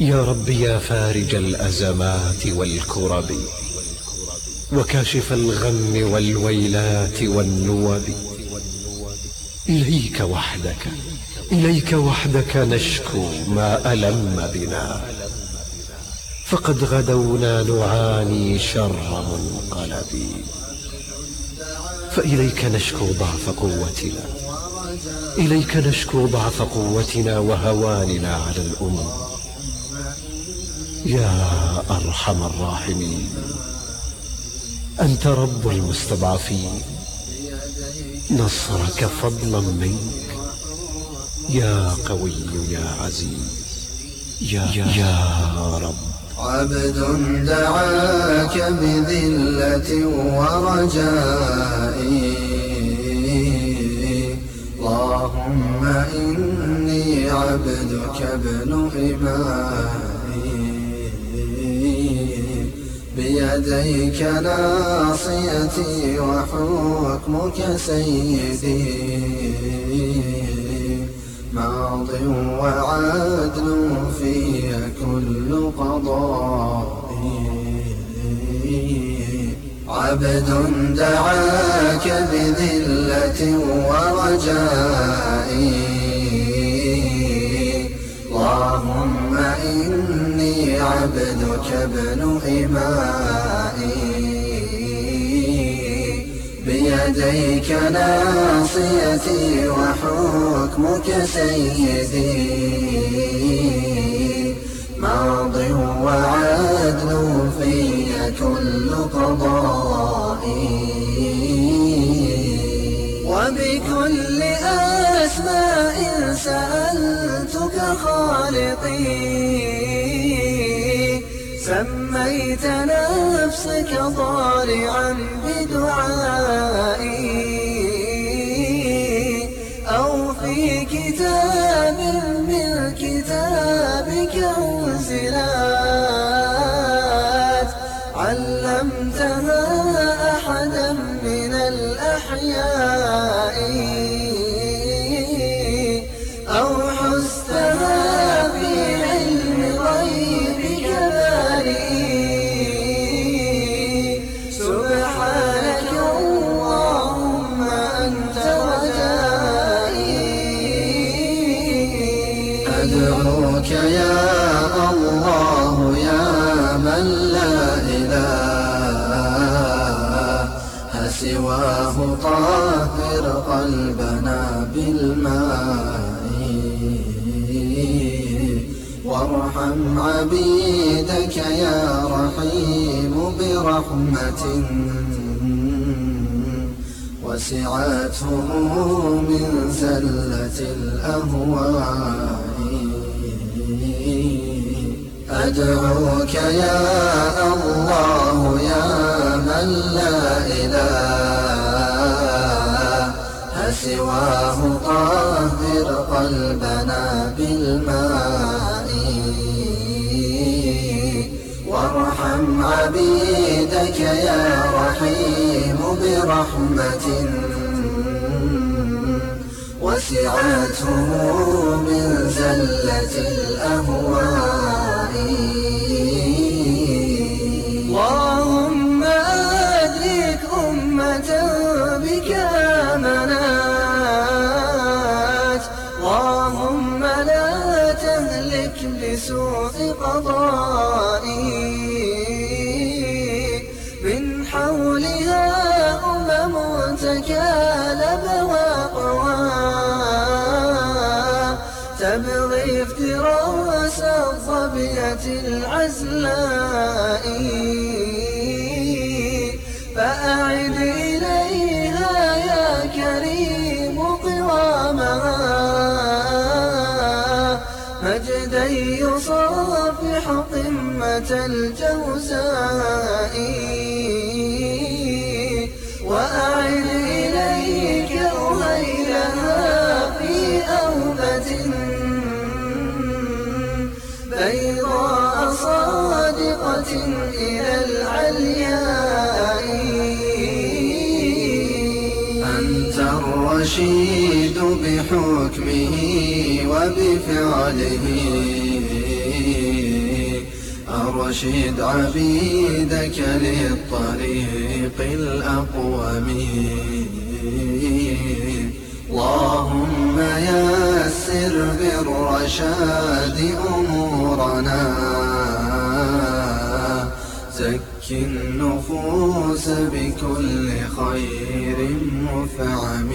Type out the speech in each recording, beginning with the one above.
يا رب يا فارج الأزمات والكرب وكاشف الغم والويلات والنوب. إليك وحدك إليك وحدك نشكو ما ألم بنا. فقد غدونا نعاني شر منقلب. فإليك نشكو ضعف قوتنا إليك نشكو ضعف قوتنا وهواننا على الأمم. يا أرحم الراحمين. أنت رب المستضعفين. نصرك فضلا منك. يا قوي يا عزيز. يا, يا, يا رب. عبد دعاك بذلة ورجاء اللهم إني عبدك ابن إمائي بيديك ناصيتي وحكمك سيدي. ماض وعدل في كل قضاء عبد دعاك بذلة ورجاء عبدك ابن إمائي بيديك ناصيتي وحكمك سيدي ماض وعدل في كل قضائي وبكل أسماء سألتك خالقي سميت نفسك ضارعا بدعائي. أو في كتاب من كتابك أنزلات علمتها أحدا من الأحياء. طاهر قلبنا بالماء. وارحم عبيدك يا رحيم برحمة. وسعته من زلة الأهواء. أدعوك يا الله يا من لا إله سواه طاهر قلبنا بالماء. وارحم عبيدك يا رحيم برحمة. وسعته من زلة الأهواء بسوء قضائي من حولها أمم تكالب وقوى تبغي افتراس الظبية العزلاء فأعد الجوزاء وأعد إليك أهيلها في أوبة بيضاء صادقة إلى العلياء. أنت الرشيد بحكمه وبفعله. أرشد عبيدك للطريق الأقوم. اللهم يسر بالرشاد أمورنا. زك النفوس بكل خير مفعم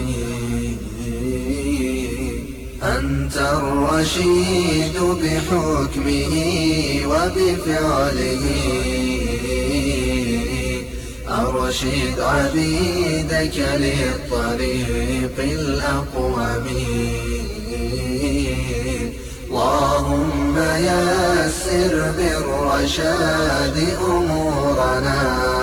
أنت الرشيد بحكمه وبفعله. أرشد عبيدك للطريق الأقوم. اللهم يسر بالرشاد أمورنا.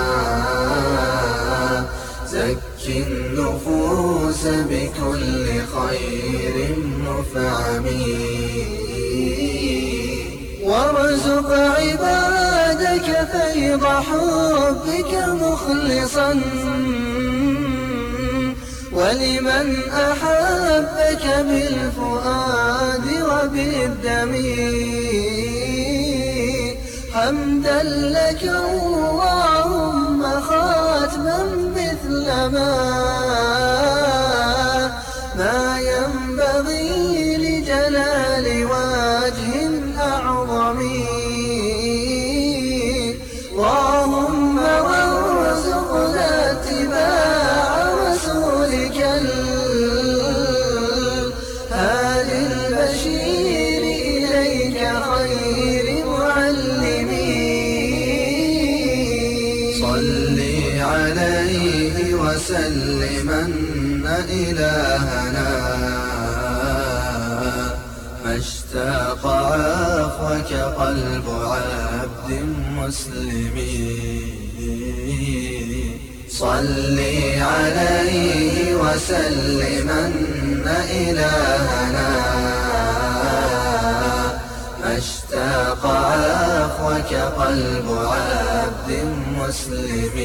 زك النفوس بكل خير مفعم وارزق عبادك فيض حبك مخلصا. ولمن أحبك بالفؤاد وبالدم. حمدا لك اللهم ما ما ينبغي لجلال وجه أعظم اللهم وارزقنا اتباع رسولك الهادي البشير إليك خير. وسلمن إلهنا ما اشتاق عفوك قلب عبد مسلم صلي عليه وسلمن إلهنا اشتاق عفوك قلب عبد مسلم